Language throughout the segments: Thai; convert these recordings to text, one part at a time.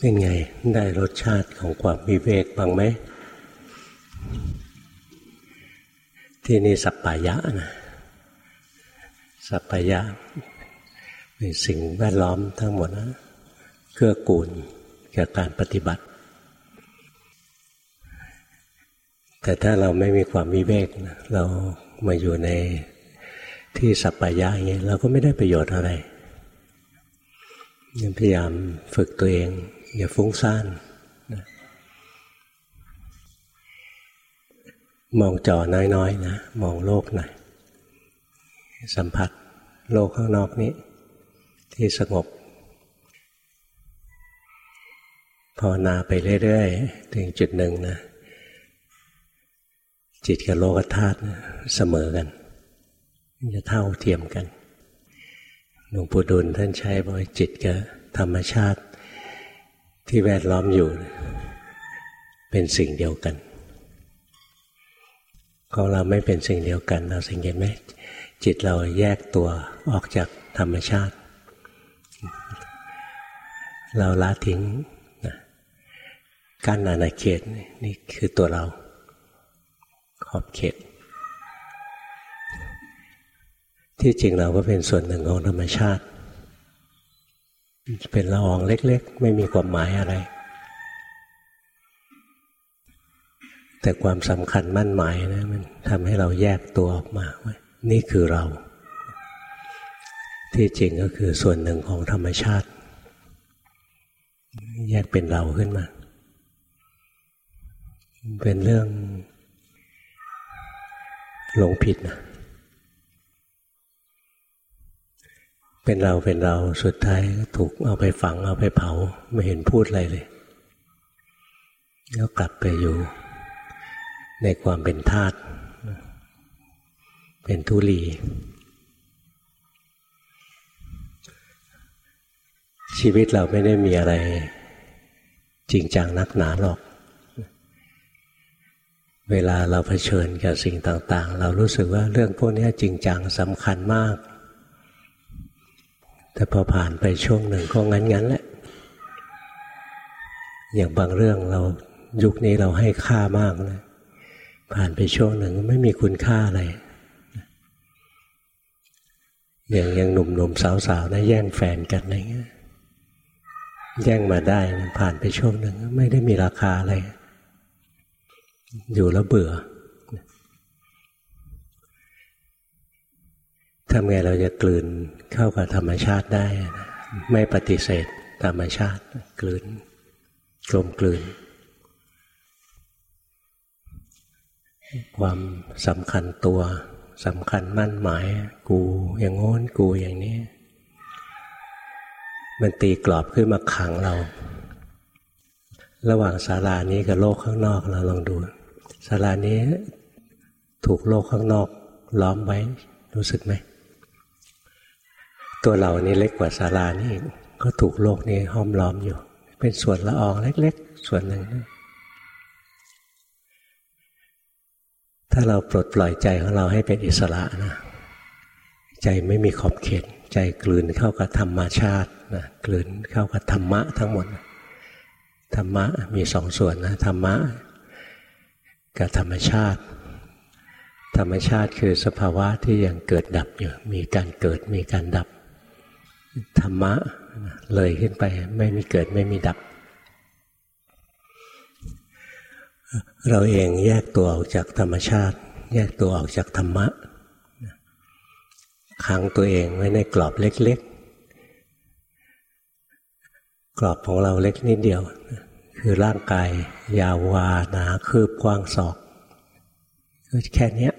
เป็นไงได้รสชาติของความวิเวกบ้างไหม ที่นี่สัปปายะนะสัปปายะเป็นสิ่งแวดล้อมทั้งหมดนะเกื้อกูลแก่การปฏิบัติ แต่ถ้าเราไม่มีความวิเวกนะเรามาอยู่ในที่สัปปายะอย่างนี้เราก็ไม่ได้ประโยชน์อะไรพยายามฝึกตัวเอง อย่าฟุ้งซ่านนะมองจอน้อยๆนะ มองโลกหน่อย สัมผัสโลกข้างนอกนี้ ที่สงบภาวนาไปเรื่อยๆ ถึงจุดหนึ่งนะ จิตกับโลกธาตุเสมอกัน จะเท่าเทียมกันหลวงปู่ดุลท่านใช้บอกจิตกับธรรมชาติ ที่แวดล้อมอยู่ เป็นสิ่งเดียวกันของเราไม่เป็นสิ่งเดียวกัน เราสังเกตไหมจิตเราแยกตัวออกจากธรรมชาติ เราละทิ้งนะกั้นอาณาเขตนี่คือตัวเรา ขอบเขต ที่จริงเราก็เป็นส่วนหนึ่งของธรรมชาติ เป็นละอองเล็ก ๆ ไม่มีความหมายอะไร แต่ความสำคัญมั่นหมายนะมันทำให้เราแยกตัวออกมาว่านี่คือเรา ที่จริงก็คือส่วนหนึ่งของธรรมชาติ แยกเป็นเราขึ้นมา เป็นเรื่องหลงผิดนะ เป็นเราเป็นเราสุดท้ายถูกเอาไปฝังเอาไปเผาไม่เห็นพูดอะไรเลย แล้วกลับไปอยู่ ในความเป็นธาตุเป็นทุลี ชีวิตเราไม่ได้มีอะไร จริงจังนักหนาหรอก เวลาเราเผชิญกับสิ่งต่าง ๆ เรารู้สึกว่าเรื่องพวกนี้จริงจังสำคัญมาก แต่พอผ่านไปช่วงหนึ่งก็งั้นๆแหละ อย่างบางเรื่องเรายุคนี้เราให้ค่ามากนะผ่านไปช่วงหนึ่งไม่มีคุณค่าอะไร อย่างยังหนุ่มๆสาวๆนะแย่งแฟนกันอะไรเงี้ยแย่งมาได้นะผ่านไปช่วงหนึ่งไม่ได้มีราคาอะไร อยู่แล้วเบื่อ ทำไงเราจะกลืนเข้ากับธรรมชาติได้ ไม่ปฏิเสธธรรมชาติกลืนกลมกลืน ความสำคัญตัวสำคัญมั่นหมาย กูอย่างโน้นกูอย่างนี้ มันตีกรอบขึ้นมาขังเรา ระหว่างศาลานี้กับโลกข้างนอกเราลองดูศาลานี้ถูกโลกข้างนอกล้อมไว้รู้สึกไหม ตัวเรานี่เล็กกว่าศาลานี่ก็ถูกโลกนี้ห้อมล้อมอยู่ เป็นส่วนละอองเล็ก ๆ ส่วนหนึ่งถ้าเราปลดปล่อยใจของเราให้เป็นอิสระนะใจไม่มีขอบเขต ใจกลืนเข้ากับธรรมชาตินะกลืนเข้ากับธรรมะทั้งหมด ธรรมะมีสองส่วนนะธรรมะกับธรรมชาติ ธรรมชาติคือสภาวะที่ยังเกิดดับอยู่ มีการเกิดมีการดับ ธรรมะเลยขึ้นไปไม่มีเกิดไม่มีดับ เราเองแยกตัวออกจากธรรมชาติ แยกตัวออกจากธรรมะขังตัวเองไว้ในกรอบเล็ก ๆ กรอบของเราเล็กนิดเดียว คือร่างกาย ยาววาหนาคืบกว้างศอกก็แค่นี้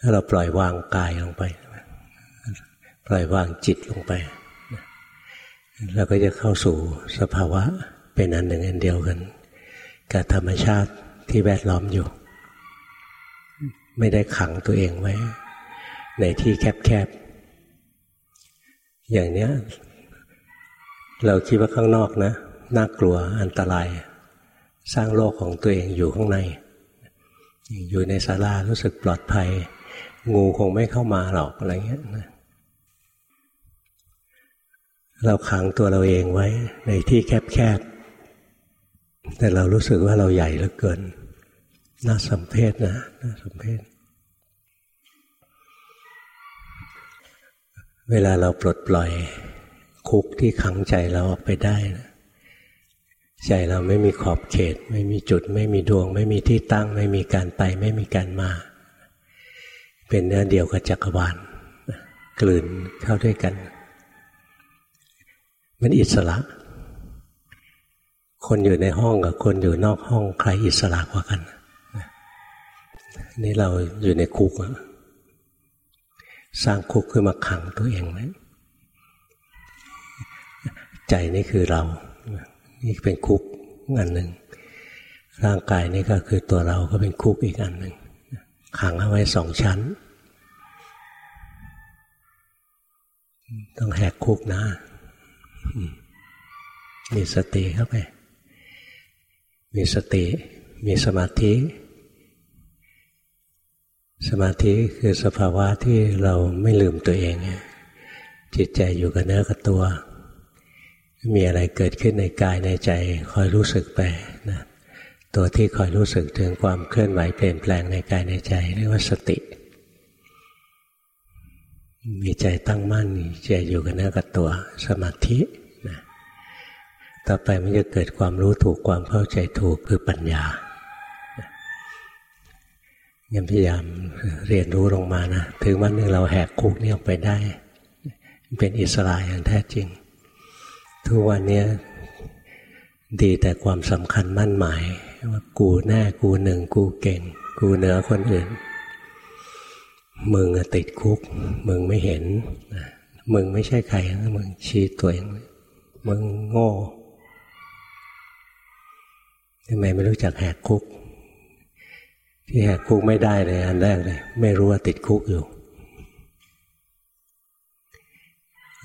ถ้าเราปล่อยวางกายลงไป ปล่อยวางจิตลงไปเราก็จะเข้าสู่สภาวะเป็นอันหนึ่งอันเดียวกัน กับธรรมชาติที่แวดล้อมอยู่ ไม่ได้ขังตัวเองไว้ ในที่แคบๆ อย่างเนี้ย เราคิดว่าข้างนอกนะน่ากลัวอันตราย สร้างโลกของตัวเองอยู่ข้างใน อยู่ในศาลารู้สึกปลอดภัย งูคงไม่เข้ามาหรอกอะไรเงี้ยนะเราขังตัวเราเองไว้ในที่แคบๆ แต่เรารู้สึกว่าเราใหญ่เหลือเกิน น่าสมเพชนะ น่าสมเพชเวลาเราปลดปล่อยคุกที่ขังใจเราออกไปได้นะใจเราไม่มีขอบเขต ไม่มีจุด ไม่มีดวง ไม่มีที่ตั้ง ไม่มีการไป ไม่มีการมา เป็นเนื้อเดียวกับจักรวาลกลืนเข้าด้วยกัน มันอิสระ คนอยู่ในห้องกับคนอยู่นอกห้องใครอิสระกว่ากัน นี่เราอยู่ในคุกสร้างคุกขึ้นมาขังตัวเองไว้ใจนี่คือเรา นี่เป็นคุกอันหนึ่งร่างกายนี่ก็คือตัวเราก็เป็นคุกอีกอันหนึ่ง ขังเอาไว้สองชั้น ต้องแหกคุกนะมีสติเข้าไป มีสติ มีสมาธิ สมาธิคือสภาวะที่เราไม่ลืมตัวเอง จิตใจอยู่กับเนื้อกับตัว มีอะไรเกิดขึ้นในกายในใจ คอยรู้สึกไปนะ ตัวที่คอยรู้สึกถึงความเคลื่อนไหวเปลี่ยนแปลงในกายในใจเรียกว่าสติ มีใจตั้งมั่นใจอยู่กับเนื้อกับตัวสมาธินะต่อไปมันจะเกิดความรู้ถูกความเข้าใจถูกคือปัญญายังพยายามเรียนรู้ลงมานะถึงวันหนึ่งเราแหกคุกนี้ออกไปได้ เป็นอิสระอย่างแท้จริง ทุกวันนี้ดีแต่ความสำคัญมั่นหมาย ว่ากูแน่กูหนึ่งกูเก่ง กูเหนือคนอื่น มึงติดคุก มึงไม่เห็นมึงไม่ใช่ใครมึงชี้ตัวเองมึงโง่ทำไมไม่รู้จักแหกคุก ที่แหกคุกไม่ได้เลยอันแรกเลย ไม่รู้ว่าติดคุกอยู่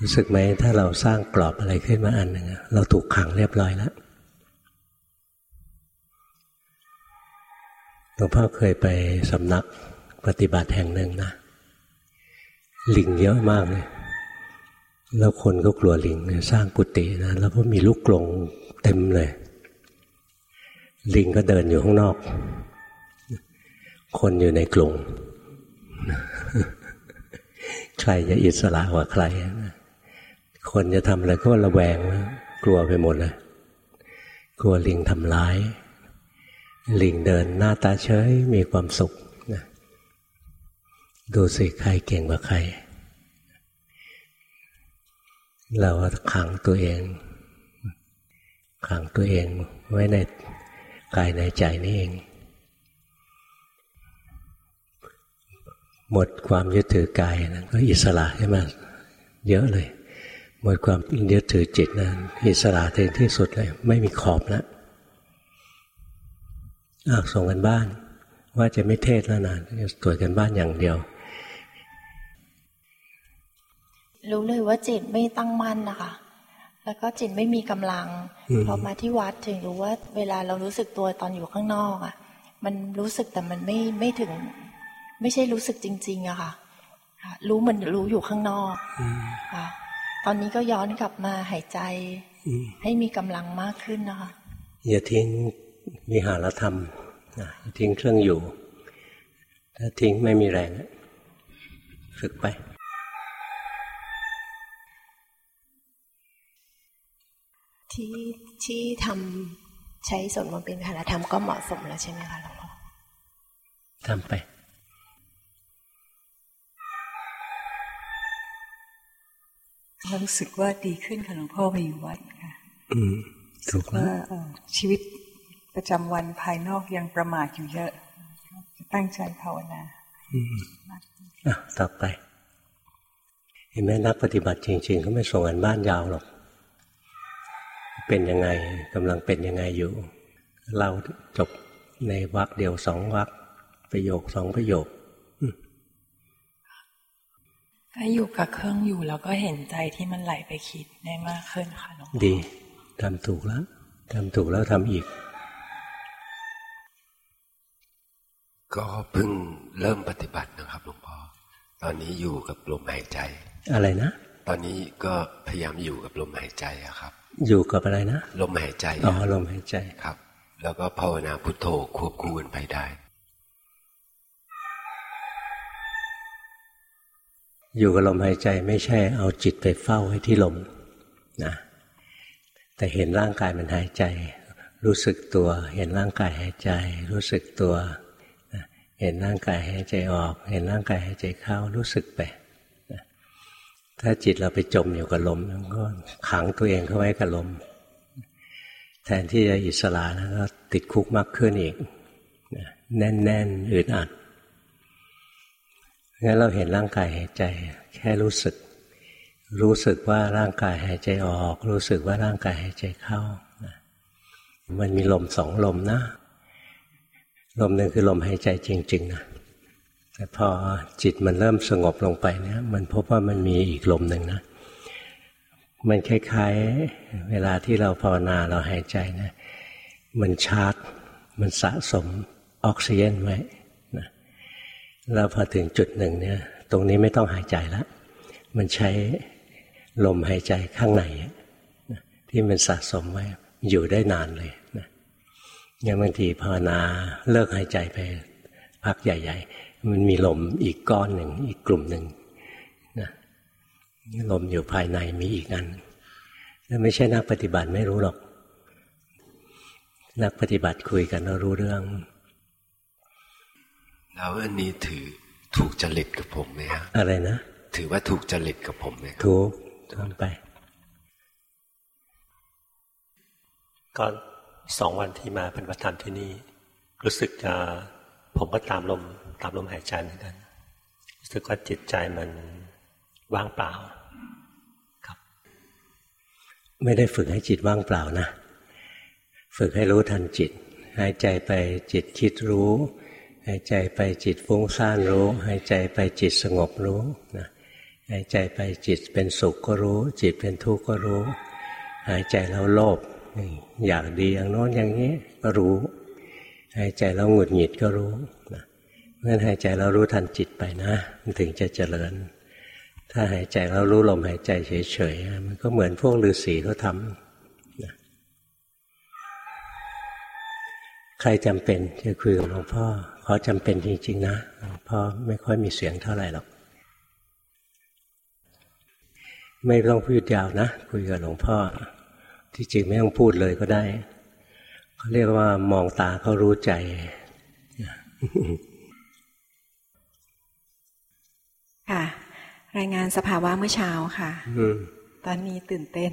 รู้สึกไหมถ้าเราสร้างกรอบอะไรขึ้นมาอันหนึ่งเราถูกขังเรียบร้อยแล้ว หลวงพ่อเคยไปสำนักปฏิบัติแห่งหนึ่งนะ ลิงเยอะมากเลย แล้วคนก็กลัวลิงสร้างกุฏินะ แล้วก็มีลูกกลงเต็มเลย ลิงก็เดินอยู่ข้างนอก คนอยู่ในกลงใครจะอิสระกว่าใคร คนจะทำอะไรก็ระแวง กลัวไปหมดเลย กลัวลิงทำร้าย ลิงเดินหน้าตาเฉยมีความสุขนะดูสิใครเก่งกว่าใคร เราขังตัวเอง ขังตัวเองไว้ในกายในใจนี่เอง หมดความยึดถือกายนะก็อิสระใช่ไหมเยอะเลย หมดความยึดถือจิตนะอิสระถึงที่สุดเลย ไม่มีขอบแล้ว ส่งกันบ้าน ว่าจะไม่เทศแล้วนะจะตรวจกันบ้านอย่างเดียว รู้เลยว่าจิตไม่ตั้งมั่นนะคะแล้วก็จิตไม่มีกำลังพอมาที่วัดถึงรู้ว่าเวลาเรารู้สึกตัวตอนอยู่ข้างนอกอะ่ะ มันรู้สึกแต่มันไม่ไม่ถึง ไม่ใช่รู้สึกจริง ๆอะค่ะรู้มันรู้อยู่ข้างนอกค่ะตอนนี้ก็ย้อนกลับมาหายใจให้มีกำลังมากขึ้นนะคะอย่าทิ้ง วิหารธรรมอย่าทิ้งเครื่องอยู่ ถ้าทิ้งไม่มีแรงฝึกไป ที่ที่ทำใช้สวดมนต์เป็นวิหารธรรมก็เหมาะสมแล้วใช่ไหมคะหลวงพ่อทำไปรู้สึกว่าดีขึ้นค่ะหลวงพ่อไปอยู่วัดค่ะถูกว่าชีวิต ประจำวันภายนอกยังประมาทอยู่เยอะ ตั้งใจภาวนาอะต่อไป เห็นไหมนักปฏิบัติจริงๆเขาไม่ส่งกันบ้านยาวหรอก เป็นยังไงกำลังเป็นยังไงอยู่ เราจบในวักเดียวสองวักประโยคสองประโยคถ้าอยู่กับเครื่องอยู่แล้วก็เห็นใจที่มันไหลไปคิดได้มากขึ้นค่ะหลวงพ่อดีทำถูกแล้วทำถูกแล้วทำอีก ก็เพิ่งเริ่มปฏิบัตินะครับหลวงพ่อ ตอนนี้อยู่กับลมหายใจ อะไรนะ ตอนนี้ก็พยายามอยู่กับลมหายใจอะครับ อยู่กับอะไรนะ ลมหายใจ อ๋อ ลมหายใจ ครับ แล้วก็ภาวนาพุทโธควบคู่กันไปได้ อยู่กับลมหายใจไม่ใช่เอาจิตไปเฝ้าไว้ที่ลมนะ แต่เห็นร่างกายมันหายใจ รู้สึกตัว เห็นร่างกายหายใจ รู้สึกตัว เห็นร่างกายหายใจออก เห็นร่างกายหายใจเข้ารู้สึกไปถ้าจิตเราไปจมอยู่กับลมมันก็ขังตัวเองเข้าไว้กับลม แทนที่จะอิสระแล้วก็ติดคุกมากขึ้นอีกแน่นๆอึดอัดงั้นเราเห็นร่างกายหายใจ แค่รู้สึก รู้สึกว่าร่างกายหายใจออก รู้สึกว่าร่างกายหายใจเข้ามันมีลมสองลมนะ ลมหนึ่งคือลมหายใจจริง ๆ นะ แต่พอจิตมันเริ่มสงบลงไปเนี่ยมันพบว่ามันมีอีกลมหนึ่งนะ มันคล้าย ๆ เวลาที่เราภาวนาเราหายใจนะ มันชาร์จ มันสะสมออกซิเจนไว้นะแล้วพอถึงจุดหนึ่งเนี่ย ตรงนี้ไม่ต้องหายใจแล้วมันใช้ลมหายใจข้างในที่มันสะสมไว้อยู่ได้นานเลย อย่างบางทีภาวนาเลิกหายใจไปพักใหญ่ ๆ มันมีลมอีกก้อนหนึ่งอีกกลุ่มหนึ่งนะลมอยู่ภายในมีอีกอันแล้วไม่ใช่นักปฏิบัติไม่รู้หรอก นักปฏิบัติคุยกันเรารู้เรื่อง แล้วอันนี้ถือถูกจริตกับผมไหมครับอะไรนะถือว่าถูกจริตกับผมไหมครับถูกทำไปก็ สองวันที่มาปฏิบัติธรรมที่นี่ รู้สึกจะผมก็ตามลมตามลมหายใจเหมือนกันรู้สึกว่าจิตใจมันว่างเปล่าครับ ไม่ได้ฝึกให้จิตว่างเปล่านะ ฝึกให้รู้ทันจิต หายใจไปจิตคิดรู้ หายใจไปจิตฟุ้งซ่านรู้ หายใจไปจิตสงบรู้นะหายใจไปจิตเป็นสุขก็รู้ จิตเป็นทุกข์ก็รู้ หายใจแล้วโลภ อยากดีอย่างโน้นอย่างนี้ก็รู้หายใจแล้วหงุดหงิดก็รู้นะเมื่อหายใจแล้วรู้ทันจิตไปนะมันถึงจะเจริญ ถ้าหายใจแล้วรู้ลมหายใจเฉยๆมันก็เหมือนพวกฤาษีเขาทำนะใครจำเป็นจะคุยกับหลวงพ่อขอจำเป็นจริงๆนะหลวงพ่อไม่ค่อยมีเสียงเท่าไหร่หรอกไม่ต้องพูดยาวนะ คุยกับหลวงพ่อ ที่จริงไม่ต้องพูดเลยก็ได้เขาเรียกว่ามองตาเขารู้ใจ ค่ะ รายงานสภาวะเมื่อเช้าค่ะอืมตอนนี้ตื่นเต้น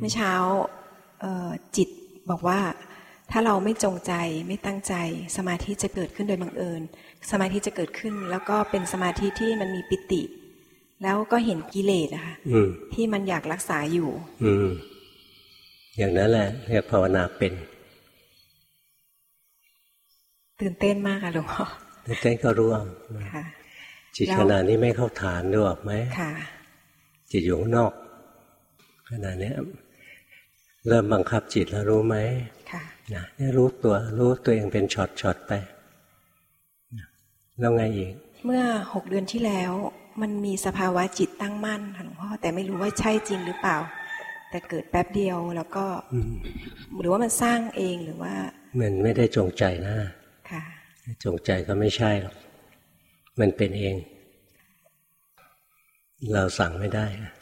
เมื่อเช้าเอ่อจิตบอกว่าถ้าเราไม่จงใจไม่ตั้งใจ สมาธิจะเกิดขึ้นโดยบังเอิญ สมาธิจะเกิดขึ้น แล้วก็เป็นสมาธิที่มันมีปิติ แล้วก็เห็นกิเลสอะค่ะอืมที่มันอยากรักษาอยู่ อืม อย่างนั้นแหละเรียกภาวนาเป็น ตื่นเต้นมากค่ะหลวงพ่อตื่นเต้นก็รู้เอาค่ะจิตแล้วขณะนี้ไม่เข้าฐานดูออกไหมค่ะจิตอยู่ข้างนอกขณะนี้เริ่มบังคับจิตแล้วรู้ไหมค่ะนะนี่รู้ตัวรู้ตัวเองเป็นช็อตช็อตๆไปนะแล้วไงอีก เมื่อหกเดือนที่แล้ว มันมีสภาวะจิตตั้งมั่นค่ะหลวงพ่อแต่ไม่รู้ว่าใช่จริงหรือเปล่า แต่เกิดแป๊บเดียวแล้วก็อืมหรือว่ามันสร้างเองหรือว่า มันไม่ได้จงใจนะค่ะ จงใจก็ไม่ใช่หรอก มันเป็นเอง เราสั่งไม่ได้นะ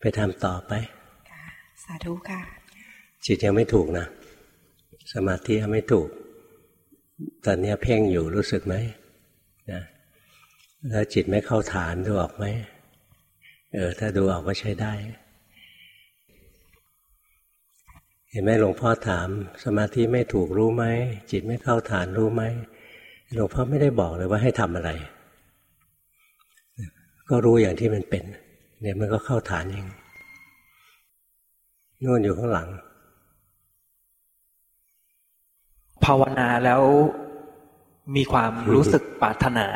ไปทำต่อไปค่ะสาธุค่ะ จิตยังไม่ถูกนะ สมาธิยังไม่ถูก ตอนนี้เพ่งอยู่รู้สึกไหมนะแล้วจิตไม่เข้าฐานดูออกไหม เออ ถ้าดูออกก็ใช้ได้ เห็นไหมหลวงพ่อถาม สมาธิไม่ถูกรู้ไหมจิตไม่เข้าฐานรู้ไหมหลวงพ่อไม่ได้บอกเลยว่าให้ทำอะไร ก็รู้อย่างที่มันเป็นเดี๋ยมันก็เข้าฐานเองนู่นอยู่ข้างหลัง ภาวนาแล้วมีความรู้สึกปรารถนา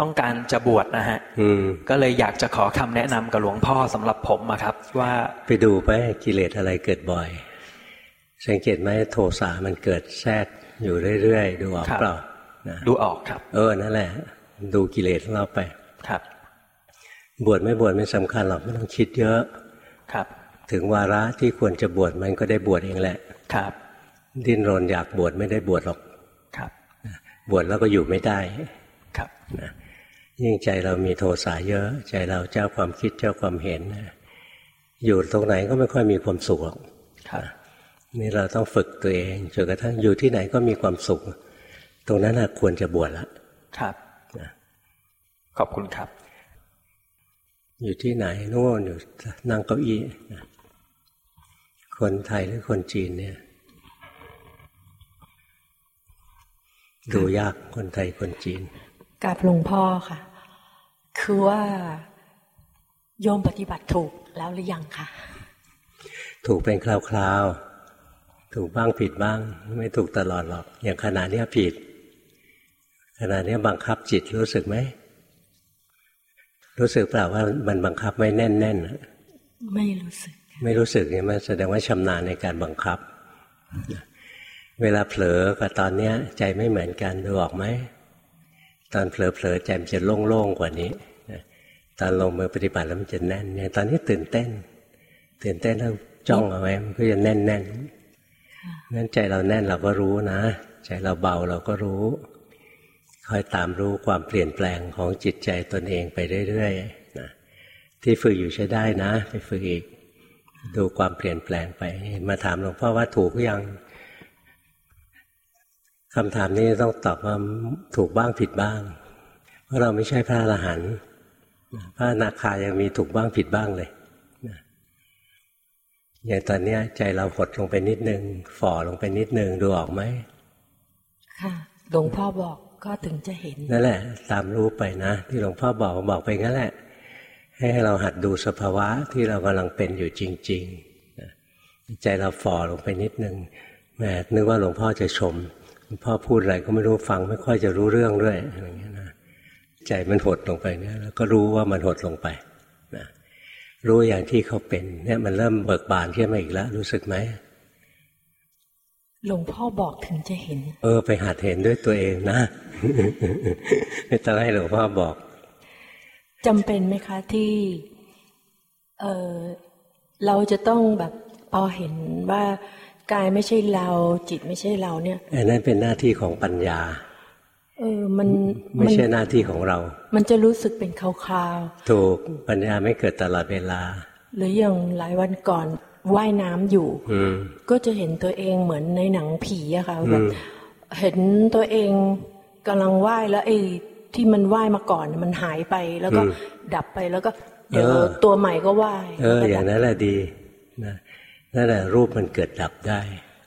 ต้องการจะบวชนะฮะอืมก็เลยอยากจะขอคำแนะนำกับหลวงพ่อสำหรับผมอะครับ ว่าไปดูไปกิเลสอะไรเกิดบ่อย สังเกตไหมโทสะมันเกิดแทรกอยู่เรื่อยๆ ดูออกครับเปล่านะดูออกครับ เออนั่นแหละ ดูกิเลสของเราไปครับ บวชไม่บวชไม่สำคัญหรอกไม่ต้องคิดเยอะครับ ถึงวาระที่ควรจะบวชมันก็ได้บวชเองแหละครับ ดิ้นรนอยากบวชไม่ได้บวชหรอกครับ บวชแล้วก็อยู่ไม่ได้ครับนะ ยิ่งใจเรามีโทสะเยอะ ใจเราเจ้าความคิดเจ้าความเห็น อยู่ตรงไหนก็ไม่ค่อยมีความสุขหรอกครับนี่เราต้องฝึกตัวเองจนกระทั่งอยู่ที่ไหนก็มีความสุข ตรงนั้นนะควรจะบวชละครับขอบคุณครับ อยู่ที่ไหนโน่นอยู่นั่งเก้าอี้นะคนไทยหรือคนจีนเนี่ย ดูยากคนไทยคนจีน กับหลวงพ่อค่ะ คือว่าโยมปฏิบัติถูกแล้วหรือยังคะถูกเป็นคราวๆ ถูกบ้างผิดบ้าง ไม่ถูกตลอดหรอก อย่างขณะเนี้ยผิด ขณะเนี้ยบังคับจิตรู้สึกไหม รู้สึกเปล่าว่ามันบังคับไม่แน่นๆน่ะไม่รู้สึก ไม่รู้สึกเนี่ยมันแสดงว่าชำนาญในการบังคับ เวลาเผลอกับตอนเนี้ย ใจไม่เหมือนกันดูออกไหม ตอนเผลอๆใจมันจะโล่งๆกว่านี้ตอนลงมือปฏิบัติแล้วมันจะแน่นเนี่ยตอนนี้ตื่นเต้น ตื่นเต้นแล้วจ้องเอาไว้มันก็จะแน่นๆงั้นใจเราแน่นเราก็รู้นะ ใจเราเบาเราก็รู้ คอยตามรู้ความเปลี่ยนแปลงของจิตใจตนเองไปเรื่อยๆนะที่ฝึกอยู่ใช้ได้นะ ไปฝึกอีก ดูความเปลี่ยนแปลงไป มาถามหลวงพ่อว่าถูกหรือยัง คำถามนี้ต้องตอบว่าถูกบ้างผิดบ้าง เพราะเราไม่ใช่พระอรหันต์พระอนาคายังมีถูกบ้างผิดบ้างเลยอย่างตอนนี้ใจเราหดลงไปนิดนึงฝ่อลงไปนิดนึงดูออกไหมค่ะหลวงพ่อบอกก็ถึงจะเห็นนั่นแหละ ตามรู้ไปนะ ที่หลวงพ่อบอกบอกไปงั้นแหละ ให้เราหัดดูสภาวะที่เรากำลังเป็นอยู่จริง ๆ ใจเราฝ่อลงไปนิดนึงแหมนึกว่าหลวงพ่อจะชมหลวง พ่อพูดอะไรก็ไม่รู้ฟัง ไม่ค่อยจะรู้เรื่องด้วยอย่างเงี้ยนะใจมันหดลงไปเนี่ยแล้วก็รู้ว่ามันหดลงไปนะรู้อย่างที่เขาเป็น เนี่ยมันเริ่มเบิกบานขึ้นมาอีกแล้วรู้สึกไหมหลวงพ่อบอกถึงจะเห็น เออ ไปหัดเห็นด้วยตัวเองนะไม่ต้องให้หลวงพ่อบอกจำเป็นไหมคะที่เออเราจะต้องแบบพอเห็นว่า กายไม่ใช่เรา จิตไม่ใช่เราเนี่ยอันนั้นเป็นหน้าที่ของปัญญา เออมันไม่ใช่หน้าที่ของเรา มันจะรู้สึกเป็นคราวถูกปัญญาไม่เกิดตลอดเวลาๆหรืออย่างหลายวันก่อนว่ายน้ำอยู่อืมก็จะเห็นตัวเองเหมือนในหนังผีอะค่ะอืมแบบเห็นตัวเองกำลังว่ายแล้วไอ้ที่มันว่ายมาก่อนมันหายไปแล้วก็ดับไปแล้วก็เดี๋ยวตัวใหม่ก็ว่ายเอออย่างนั้นแหละดีนะ นั่นแหละรูปมันเกิดดับได้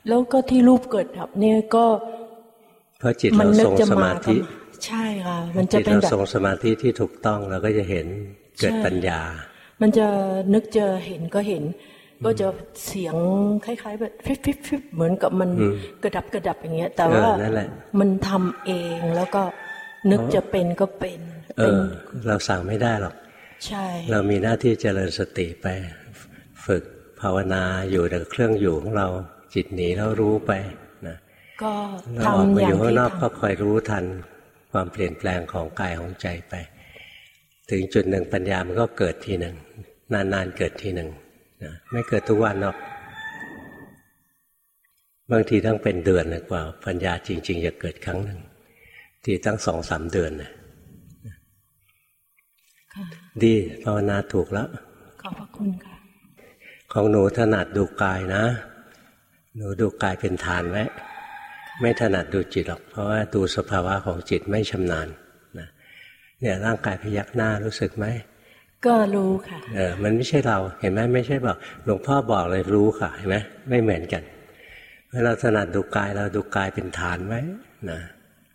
แล้วก็ที่รูปเกิดดับเนี่ยก็เพราะจิตมัเรานึทรงจะสมามาธิ ใช่ค่ะ มันจะจิตเป็นเราแบบทรงสมาธิที่ถูกต้องเราก็จะเห็นเกิดใช่ปัญญา มันจะนึกจะเห็นก็เห็น ก็จะเสียงคล้ายๆแบบฟิบฟิบฟิบเหมือนกับมันอืมกระดับกระดับอย่างเงี้ย แต่เออว่านั่นแหละมันทำเองแล้วก็นึกจะเป็นก็เป็น เอเป็นอเราสั่งไม่ได้หรอก ใช่ เรามีหน้าที่เจริญสติไป ฝึก ภาวนาอยู่ในเครื่องอยู่ของเราจิตหนีแล้วรู้ไปนะก็เราออกทำมาออย่างยู่ข้างที่นอกก็ทำคอยรู้ทันความเปลี่ยนแปลงของกายของใจไป ถึงจุดหนึ่งปัญญามันก็เกิดทีหนึ่งนานๆเกิดทีหนึ่งนะไม่เกิดทุกวันหรอกบางทีต้องเป็นเดือนเลยกว่า ปัญญาจริง ๆ จะเกิดครั้งหนึ่งทีตั้งสองสามเดือนนะค่ะดีภาวนาถูกแล้วขอบพระคุณค่ะ ของหนูถนัดดูกายนะ หนูดูกายเป็นฐานไว้ไม่ถนัดดูจิตหรอก เพราะว่าดูสภาวะของจิตไม่ชำนาญนะเนี่ยร่างกายพยักหน้ารู้สึกไหมก็รู้ค่ะเออมันไม่ใช่เราเห็นไหมไม่ใช่บอกหลวงพ่อบอกเลยรู้ค่ะเห็นไหมไม่เหมือนกันเมื่อเราถนัดดูกายเราดูกายเป็นฐานไว้นะ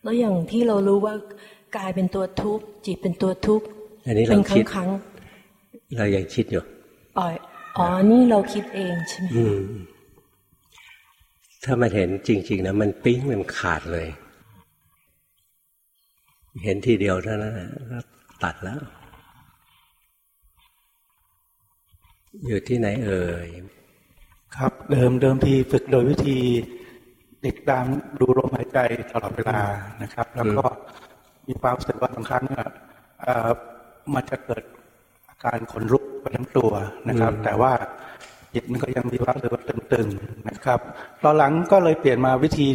แล้วอย่างที่เรารู้ว่ากายเป็นตัวทุกข์จิตเป็นตัวทุกข์อันนี้เป็เรานครั้คิงดครั้งเรายังคิดอยู่ๆอ๋อ อ๋อ นี่เราคิดเองใช่ไหมอืมถ้ามันเห็นจริง ๆนะมันปิ้งมันขาดเลย เห็นทีเดียวเท่านั้นนะก็ตัดแล้ว อยู่ที่ไหนเอ่ยครับ เดิมเดิมทีฝึกโดยวิธีติดตามดูลมหายใจตลอดเวลานะครับ แล้วก็มีความรู้สึกว่าบางครั้งเนี่ยเอ่อมันจะเกิดอ การขนลุกไปทั้งตัวนะครับ แต่ว่าจิตมันก็ยังมีความรู้สึกตึงๆนะครับตอนหลังก็เลยเปลี่ยนมาวิธี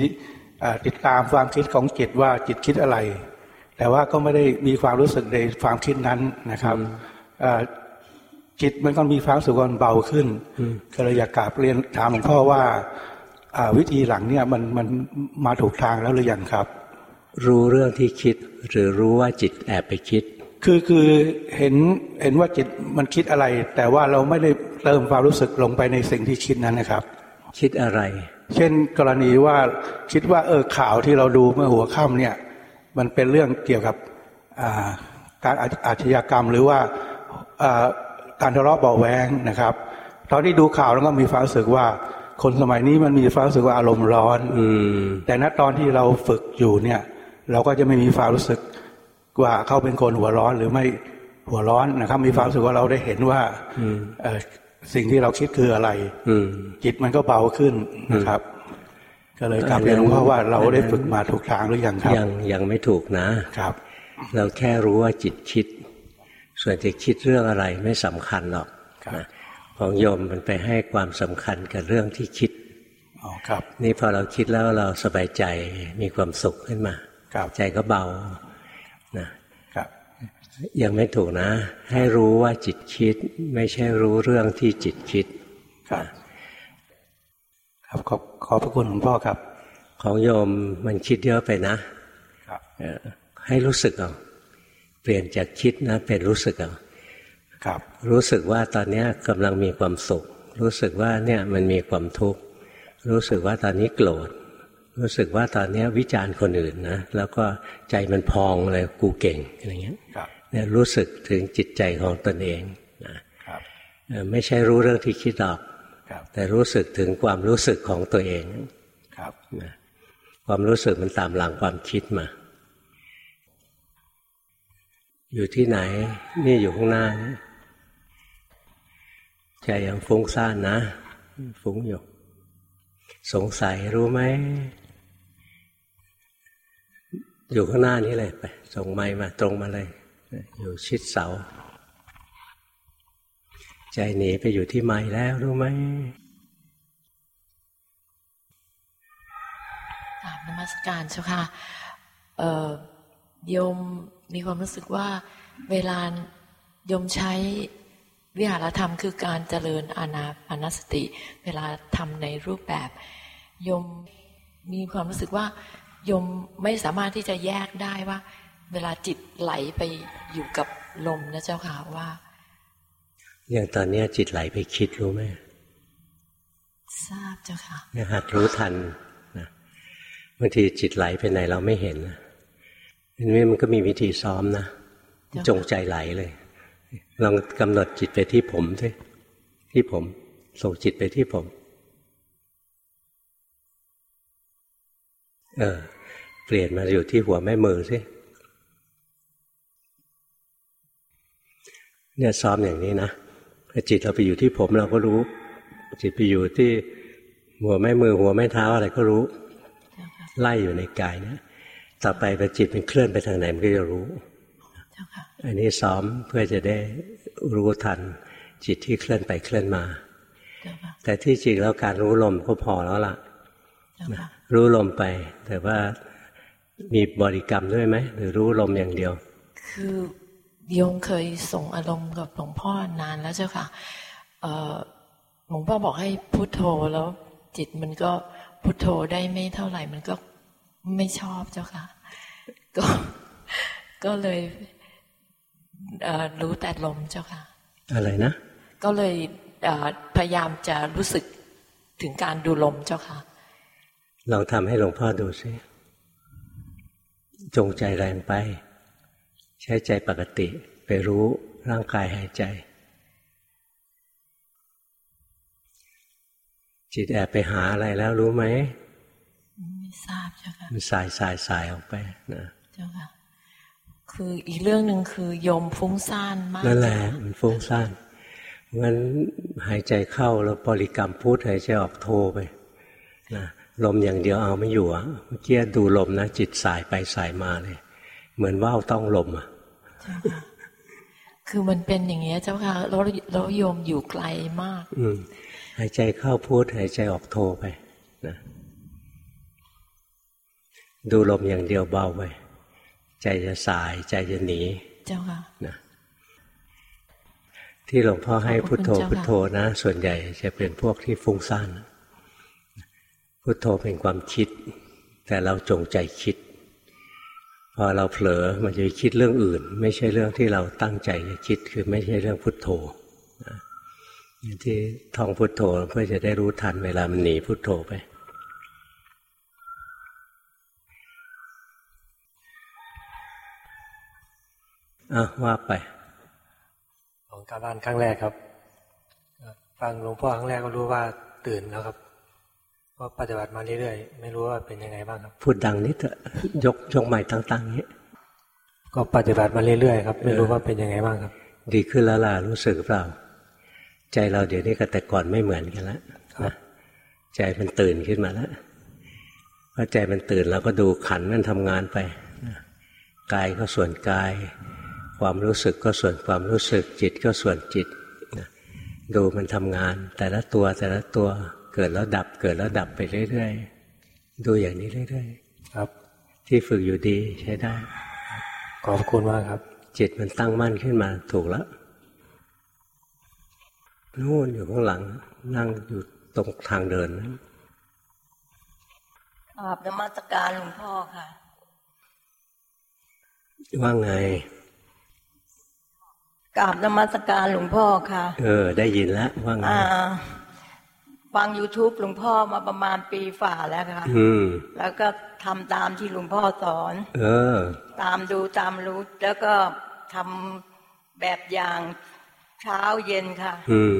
ติดตามความคิดของจิตว่าจิตคิดอะไร แต่ว่าก็ไม่ได้มีความรู้สึกในความคิดนั้นนะครับจิตมันก็มีความรู้สึกว่าเบาขึ้นก็เลยอยากกราบเรียนถามหลวงพ่อว่าวิธีหลังเนี่ยมันมันมาถูกทางแล้วหรือยังครับ รู้เรื่องที่คิดหรือรู้ว่าจิตแอบไปคิด คือคือเห็นเห็นว่าจิตมันคิดอะไร แต่ว่าเราไม่ได้เติมความรู้สึกลงไปในสิ่งที่คิดนั้นนะครับ คิดอะไร เช่นกรณีว่าคิดว่าเออข่าวที่เราดูเมื่อหัวค่ำเนี่ย มันเป็นเรื่องเกี่ยวกับการอาชญากรรมหรือว่าการทะเลาะเบาแวงนะครับ ตอนที่ดูข่าวแล้วก็มีความรู้สึกว่า คนสมัยนี้มันมีความรู้สึกว่าอารมณ์ร้อน อืแต่ณตอนที่เราฝึกอยู่เนี่ย เราก็จะไม่มีความรู้สึก ว่าเขาเป็นคนหัวร้อนหรือไม่หัวร้อนนะครับ มีความรู้สึกว่าเราได้เห็นว่าสิ่งที่เราคิดคืออะไรจิตมันก็เบาขึ้นนะครับ ก็เลยกลับเรียนหลวงพ่อว่าเราได้ฝึกมาถูกทางหรือยังครับ ยังยังไม่ถูกนะครับ เราแค่รู้ว่าจิตคิด ส่วนจะคิดเรื่องอะไรไม่สำคัญหรอกนะของโยมมันไปให้ความสำคัญกับเรื่องที่คิดอ๋อครับ นี่พอเราคิดแล้วเราสบายใจมีความสุขขึ้นมาใจก็เบานะครับ ยังไม่ถูกนะ ให้รู้ว่าจิตคิด ไม่ใช่รู้เรื่องที่จิตคิด ครับ ครับขอบขอบพระคุณหลวงพ่อครับ ของโยมมันคิดเยอะไปนะ ครับให้รู้สึกเอาเปลี่ยนจากคิดนะ เป็นรู้สึกเอาครับ รู้สึกว่าตอนนี้กำลังมีความสุข รู้สึกว่าเนี่ยมันมีความทุกข์รู้สึกว่าตอนนี้โกรธรู้สึกว่าตอนนี้วิจารณ์คนอื่นนะ แล้วก็ใจมันพองเลยกูเก่งอะไรเงี้ย เนี่ยรู้สึกถึงจิตใจของตนเองนะไม่ใช่รู้เรื่องที่คิดหรอกแต่รู้สึกถึงความรู้สึกของตัวเองครับนะความรู้สึกมันตามหลังความคิดมา อยู่ที่ไหน นี่อยู่ข้างหน้าใจยังฟุ้งซ่านนะ ฟุ้งอยู่สงสัยรู้ไหม อยู่ข้างหน้านี้เลยไป ส่งไม้มาตรงมาเลย อยู่ชิดเสา ใจหนีไปอยู่ที่ไม้แล้วรู้ไหมกราบนมัสการเจ้าค่ะโยมมีความรู้สึกว่าเวลาโยมใช้วิหารธรรมคือการเจริญอานาปานสติ เวลาทำในรูปแบบโยมมีความรู้สึกว่าโยมไม่สามารถที่จะแยกได้ว่า เวลาจิตไหลไปอยู่กับลมนะเจ้าค่ะว่า อย่างตอนนี้จิตไหลไปคิดรู้ไหมทราบเจ้าค่ะเนี่ยหัดรู้ทันนะบางทีจิตไหลไปไหนเราไม่เห็นนะนี่มันก็มีวิธีซ้อมนะจงใจไหลเลย ลองกำหนดจิตไปที่ผมสิที่ผม ส่งจิตไปที่ผม เออ เปลี่ยนมาอยู่ที่หัวแม่มือสิ เนี่ยซ้อมอย่างนี้นะถ้าจิตเราไปอยู่ที่ผมเราก็รู้ จิตไปอยู่ที่หัวแม่มือหัวแม่เท้าอะไรก็รู้ ไล่อยู่ในกายนะต่อไปพอจิตมันเคลื่อนไปทางไหนมันก็จะรู้อันนี้ซ้อมเพื่อจะได้รู้ทัน จิตที่เคลื่อนไปเคลื่อนมา แต่ที่จริงแล้วการรู้ลมก็พอแล้วล่ะ รู้ลมไป แต่ว่ามีบริกรรมด้วยไหมหรือรู้ลมอย่างเดียว คือ โยมเคยส่งอารมณ์กับหลวงพ่อนานแล้วเจ้าค่ะหลวงพ่อบอกให้พุโทโธแล้วจิตมันก็พุโทโธได้ไม่เท่าไหร่ มันก็ไม่ชอบเจ้าค่ะ ก็ก็เลยรู้แต่ลมเจ้าค่ะ อะไรนะ ก็เลยพยายามจะรู้สึกถึงการดูลมเจ้าค่ะลองทำให้หลวงพ่อดูซิจงใจแรงไป ใช้ใจปกติไปรู้ร่างกายหายใจ จิตแอบไปหาอะไรแล้วรู้ไหมไม่ทราบเจ้าค่ะมันสายสายสายออกไปนะเจ้าค่ะคืออีกเรื่องหนึ่งคือโยมฟุ้งซ่านมากนั่นแหละมันฟุ้งซ่านงั้นหายใจเข้าแล้วบริกรรมพูดหายใจออกโทไปนะลมอย่างเดียวเอาไม่อยู่อะเมื่อกี้ดูลมนะจิตสายไปสายมาเลย เหมือนว่าวต้องลมอะคือมันเป็นอย่างเงี้ยเจ้าค่ะแล้วแล้วโยมอยู่ไกลมาก อืมหายใจเข้าพูดหายใจออกโทไปนะดูลมอย่างเดียวเบาไปใจจะสายใจจะหนี เจ้าค่ะนะที่หลวงพ่อให้พุทโธพุทโธนะ ส่วนใหญ่จะเป็นพวกที่ฟุ้งซ่านพุทโธเป็นความคิด แต่เราจงใจคิด พอเราเผลอมันจะคิดเรื่องอื่น ไม่ใช่เรื่องที่เราตั้งใจจะคิดคือไม่ใช่เรื่องพุทโธที่ท่องพุทโธเพื่อจะได้รู้ทันเวลามันหนีพุทโธไปอะว่าไป ของการบ้านครั้งแรกครับ ฟังหลวงพ่อครั้งแรกก็รู้ว่าตื่นแล้วครับ ว่าปฏิบัติมาเรื่อยๆไม่รู้ว่าเป็นยังไงบ้างครับ พูดดังนิดเถอะยกยกใหม่ตั้งๆนี้ก็ปฏิบัติมาเรื่อยๆครับ ไม่รู้ว่าเป็นยังไงบ้างครับ ดีขึ้นแล้วล่ะรู้สึกเปล่า ใจเราเดี๋ยวนี้กับแต่ก่อนไม่เหมือนกันแล้วนะใจมันตื่นขึ้นมาแล้วพอใจมันตื่นแล้วก็ดูขันมันทำงานไปกายก็ส่วนกาย ความรู้สึกก็ส่วนความรู้สึกจิตก็ส่วนจิตดูมันทำงาน แต่ละตัวแต่ละตัว เกิดแล้วดับ เกิดแล้วดับไปเรื่อยๆ ดูอย่างนี้เรื่อยๆ ครับ ที่ฝึกอยู่ดีใช้ได้ ขอบคุณมากครับ จิตมันตั้งมั่นขึ้นมาถูกแล้วนู่นอยู่ข้างหลัง นั่งอยู่ตรงทางเดินนั้นอาบนมัสการหลวงพ่อค่ะ ว่าไงกราบนมัสการหลวงพ่อค่ะ เออ ได้ยินแล้วว่าไง ฟัง youtube หลวงพ่อมาประมาณปีฝ่าแล้วค่ะแล้วก็ทำตามที่หลวงพ่อสอนเออ ตามดูตามรู้ แล้วก็ทำแบบอย่างเช้าเย็นค่ะอืม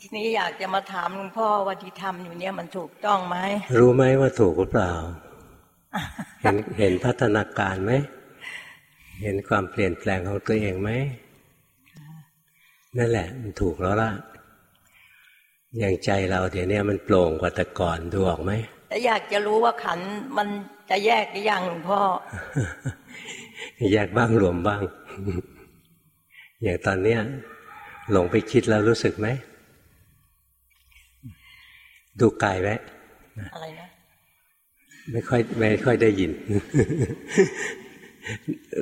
ทีนี้อยากจะมาถามหลวงพ่อว่าที่ทำอยู่เนี่ยมันถูกต้องไหม รู้ไหมว่าถูกหรือเปล่า เห็นเห็นพัฒนาการไหม เห็นความเปลี่ยนแปลงของตัวเองไหม นั่นแหละ มันถูกแล้วล่ะ อย่างใจเราเดี๋ยวนี้มันโปร่งกว่าแต่ก่อนดูออกไหมแต่อยากจะรู้ว่าขันมันจะแยกหรือยังหลวงพ่อ แยกบ้างรวมบ้าง อย่างตอนเนี้ยหลงไปคิดแล้วรู้สึกไหม ดูกายไว้อะไรนะไม่ค่อยไม่ค่อยได้ยิน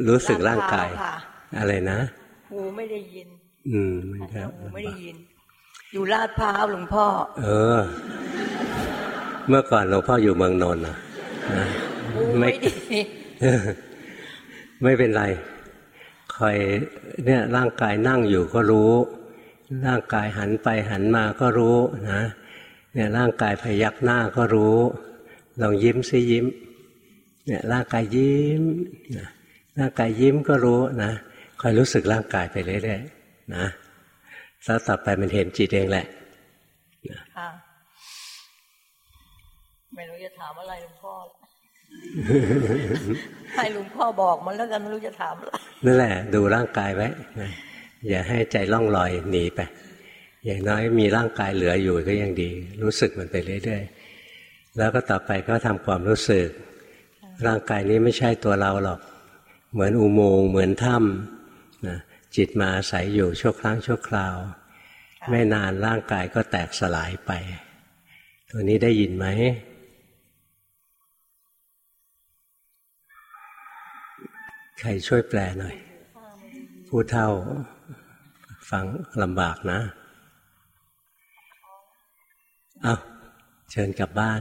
รู้สึกร่างกาย อะไรนะ หูไม่ได้ยิน อืมครับไม่ได้ยิน อยู่ลาดพร้าวหลวงพ่อ เออ เมื่อก่อนหลวงพ่ออยู่เมืองนนท์นะไม่ดีไม่เป็นไร คอยเนี่ยร่างกายนั่งอยู่ก็รู้ ร่างกายหันไปหันมาก็รู้นะเนี่ยร่างกายพยักหน้าก็รู้ลองยิ้มซิยิ้ม เนี่ยร่างกายยิ้มร่างกายยิ้มก็รู้นะคอยรู้สึกร่างกายไปเรื่อยๆนะ แล้วต่อไปมันเห็นจิตเองแหละไม่รู้จะถามอะไรหลวงพ่อให้หลวงพ่อบอกมันแล้วกันไม่รู้จะถามอะไรนั่นแหละ ดูร่างกายไว้อย่าให้ใจล่องลอยหนีไปอย่างน้อยมีร่างกายเหลืออยู่ก็ยังดี รู้สึกมันไปเรื่อยๆแล้วก็ต่อไปก็ทำความรู้สึก ร่างกายนี้ไม่ใช่ตัวเราหรอก เหมือนอุโมงค์เหมือนถ้ำนะ จิตมาอาศัยอยู่ชั่วครั้งชั่วคราว ไม่นานร่างกายก็แตกสลายไป ตัวนี้ได้ยินไหม ใครช่วยแปลหน่อย ผู้เท่า ฟังลำบากนะ เอาเชิญกลับบ้าน